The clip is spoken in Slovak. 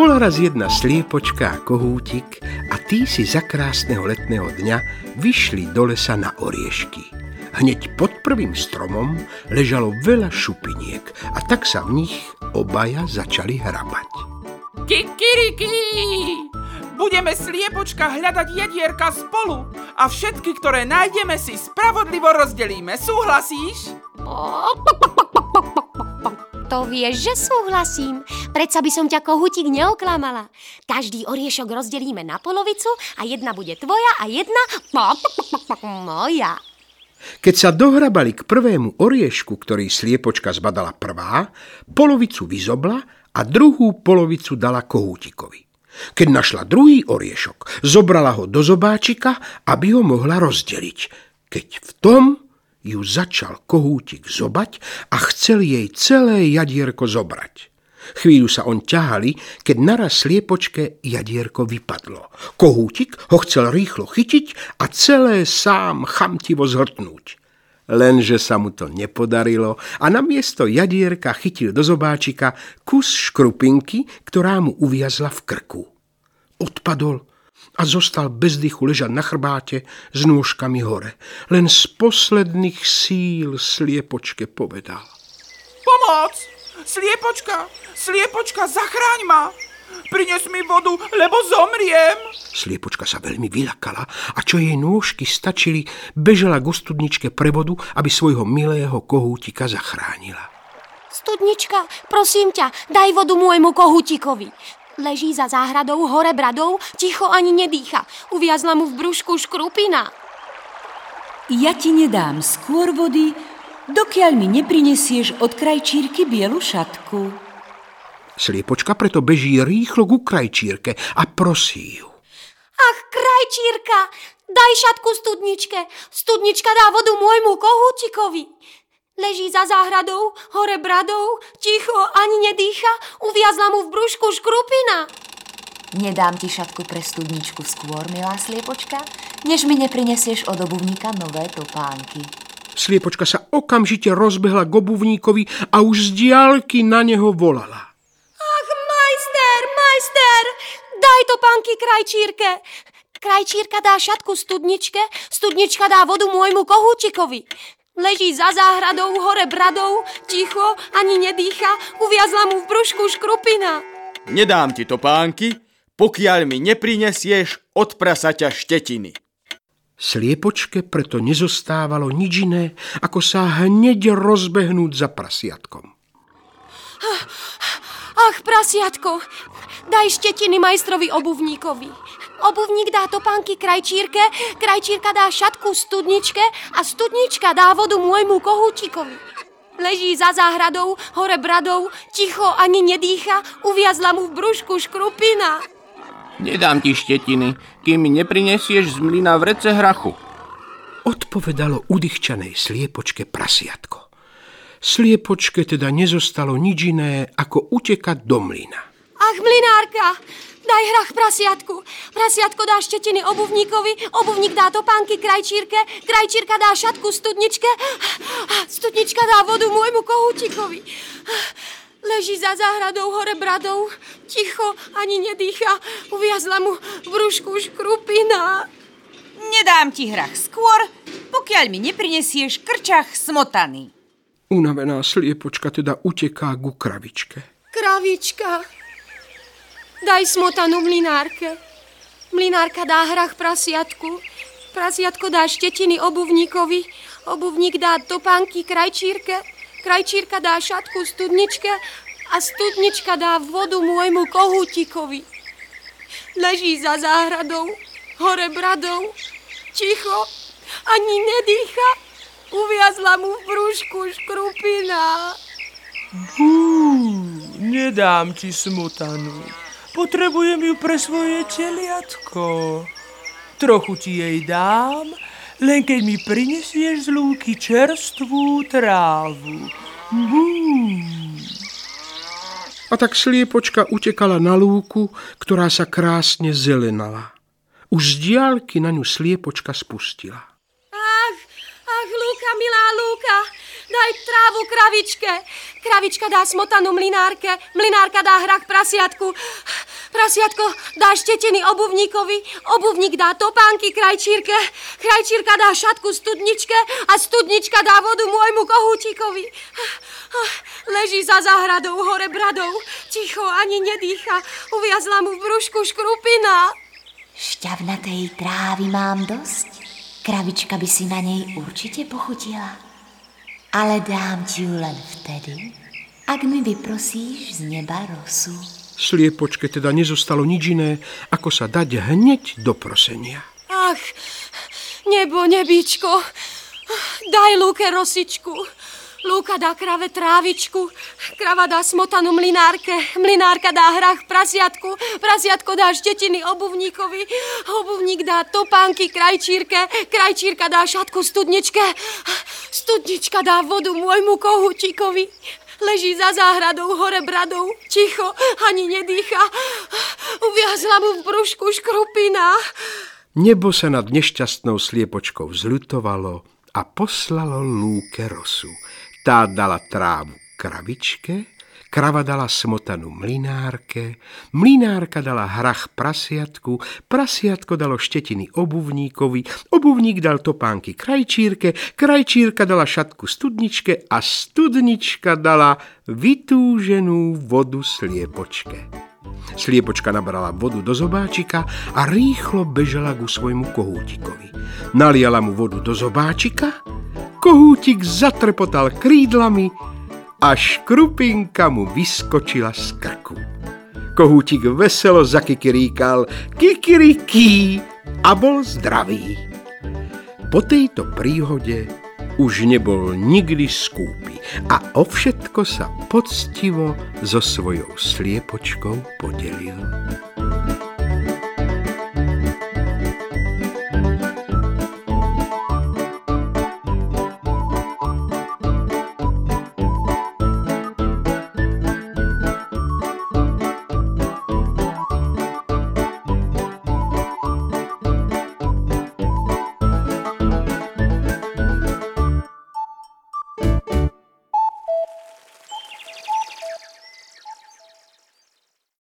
Bola raz jedna sliepočka a kohútik a tí si za krásneho letného dňa vyšli do lesa na oriešky. Hneď pod prvým stromom ležalo veľa šupiniek a tak sa v nich obaja začali hrabať. Kikiriki! Budeme sliepočka hľadať jedierka spolu a všetky, ktoré nájdeme, si spravodlivo rozdelíme. Súhlasíš? To vieš, že súhlasím. Predsa by som ťa kohutík neoklamala. Každý oriešok rozdelíme na polovicu a jedna bude tvoja a jedna moja. Keď sa dohrabali k prvému oriešku, ktorý sliepočka zbadala prvá, polovicu vyzobla a druhú polovicu dala kohútikovi. Keď našla druhý oriešok, zobrala ho do zobáčika, aby ho mohla rozdeliť. Keď v tom ju začal kohútik zobať a chcel jej celé jadierko zobrať. Chvíľu sa on ťahali, keď naraz sliepočke jadierko vypadlo. Kohútik ho chcel rýchlo chytiť a celé sám chamtivo zhrtnúť. Lenže sa mu to nepodarilo a namiesto jadierka chytil do zobáčika kus škrupinky, ktorá mu uviazla v krku. Odpadol a zostal bez dychu ležať na chrbáte s nôžkami hore. Len z posledných síl sliepočke povedal. Pomoc! Sliepočka! Sliepočka, zachráň ma! Prines mi vodu, lebo zomriem! Sliepočka sa veľmi vylakala a čo jej nôžky stačili, bežala k studničke pre vodu, aby svojho milého kohútika zachránila. Studnička, prosím ťa, daj vodu môjmu kohútikovi. Leží za záhradou hore bradou, ticho ani nedýcha. Uviazla mu v brúšku škrupina. Ja ti nedám skôr vody, dokiaľ mi neprinesieš od krajčírky bielu šatku. Sliepočka preto beží rýchlo ku krajčírke a prosí ju. Ach, krajčírka, daj šatku studničke. Studnička dá vodu môjmu kohútikovi. Leží za záhradou, hore bradou, ticho, ani nedýcha, uviazla mu v brúšku škrupina. Nedám ti šatku pre studničku skôr, milá sliepočka, než mi neprinesieš od obuvníka nové topánky. Sliepočka sa okamžite rozbehla k obuvníkovi a už z diálky na neho volala. Ach, majster, majster, daj topánky krajčírke. Krajčírka dá šatku studničke, studnička dá vodu môjmu kohúčikovi. Leží za záhradou, hore bradou, ticho, ani nedýcha, uviazla mu v brúšku škrupina. Nedám ti to pánky, pokiaľ mi neprinesieš od prasaťa štetiny. Sliepočke preto nezostávalo nič iné, ako sa hneď rozbehnúť za prasiatkom. Ach, prasiatko, daj štetiny majstrovi obuvníkovi. Obuvník dá topánky krajčírke, krajčírka dá šatku studničke a studnička dá vodu môjmu kohúčikovi. Leží za záhradou, hore bradou, ticho ani nedýcha, uviazla mu v brúšku škrupina. Nedám ti štetiny, kým mi neprinesieš z mlyna vrece hrachu. Odpovedalo udýchčanej sliepočke prasiatko. Sliepočke teda nezostalo nič iné, ako utekať do mlyna. Ach, mlinárka, daj hrach prasiatku. Prasiatko dá štetiny obuvníkovi, obuvník dá topánky krajčírke, krajčírka dá šatku studničke, studnička dá vodu môjmu kohútikovi. Leží za záhradou hore bradou, ticho, ani nedýcha, uviazla mu v brúšku škrupina. Nedám ti hrach skôr, pokiaľ mi neprinesieš krčach smotany. Unavená sliepočka teda uteká ku kravičke. Kravička, daj smotanu mlinárke. Mlinárka dá hrach prasiatku, prasiatko dá štetiny obuvníkovi, obuvník dá topánky krajčírke, krajčírka dá šatku studničke a studnička dá vodu môjmu kohútikovi. Leží za záhradou, hore bradou, ticho, ani nedýcha, uviazla mu v brúšku škrupina. Bú, nedám ti smutanu. Potrebujem ju pre svoje teliatko. Trochu ti jej dám, len keď mi prinesieš z lúky čerstvú trávu. Bú. A tak sliepočka utekala na lúku, ktorá sa krásne zelenala. Už z diálky na ňu sliepočka spustila. Ach, ach, Lúka, milá Lúka, daj trávu kravičke. Kravička dá smotanu mlinárke, mlinárka dá hrach prasiatku. Prasiatko dá štetiny obuvníkovi, obuvník dá topánky krajčírke, krajčírka dá šatku studničke a studnička dá vodu môjmu kohútikovi. Leží za záhradou hore bradou, ticho ani nedýcha, uviazla mu v brúšku škrupina. Šťavnatej trávy mám dosť, kravička by si na nej určite pochutila. Ale dám ti ju len vtedy, ak mi vyprosíš z neba rosu. Sliepočke teda nezostalo nič iné, ako sa dať hneď do prosenia. Ach, nebo, nebíčko, daj Lúke rosičku. Lúka dá krave trávičku, krava dá smotanu mlinárke, mlinárka dá hrách prasiatku, prasiatko dá štetiny obuvníkovi, obuvník dá topánky krajčírke, krajčírka dá šatku studničke, studnička dá vodu môjmu kohúčikovi. Leží za záhradou hore bradou, ticho, ani nedýcha. Uviazla mu v brúšku škrupina. Nebo sa nad nešťastnou sliepočkou zľutovalo a poslalo lúke rosu. Tá dala trávu kravičke, krava dala smotanu mlinárke, mlinárka dala hrach prasiatku, prasiatko dalo štetiny obuvníkovi, obuvník dal topánky krajčírke, krajčírka dala šatku studničke a studnička dala vytúženú vodu sliepočke. Sliepočka nabrala vodu do zobáčika a rýchlo bežala ku svojmu kohútikovi. Naliala mu vodu do zobáčika Kohútik zatrepotal krídlami a škrupinka mu vyskočila z krku. Kohútik veselo zakikiríkal kikirikí a bol zdravý. Po tejto príhode už nebol nikdy skúpy a o všetko sa poctivo so svojou sliepočkou podelil.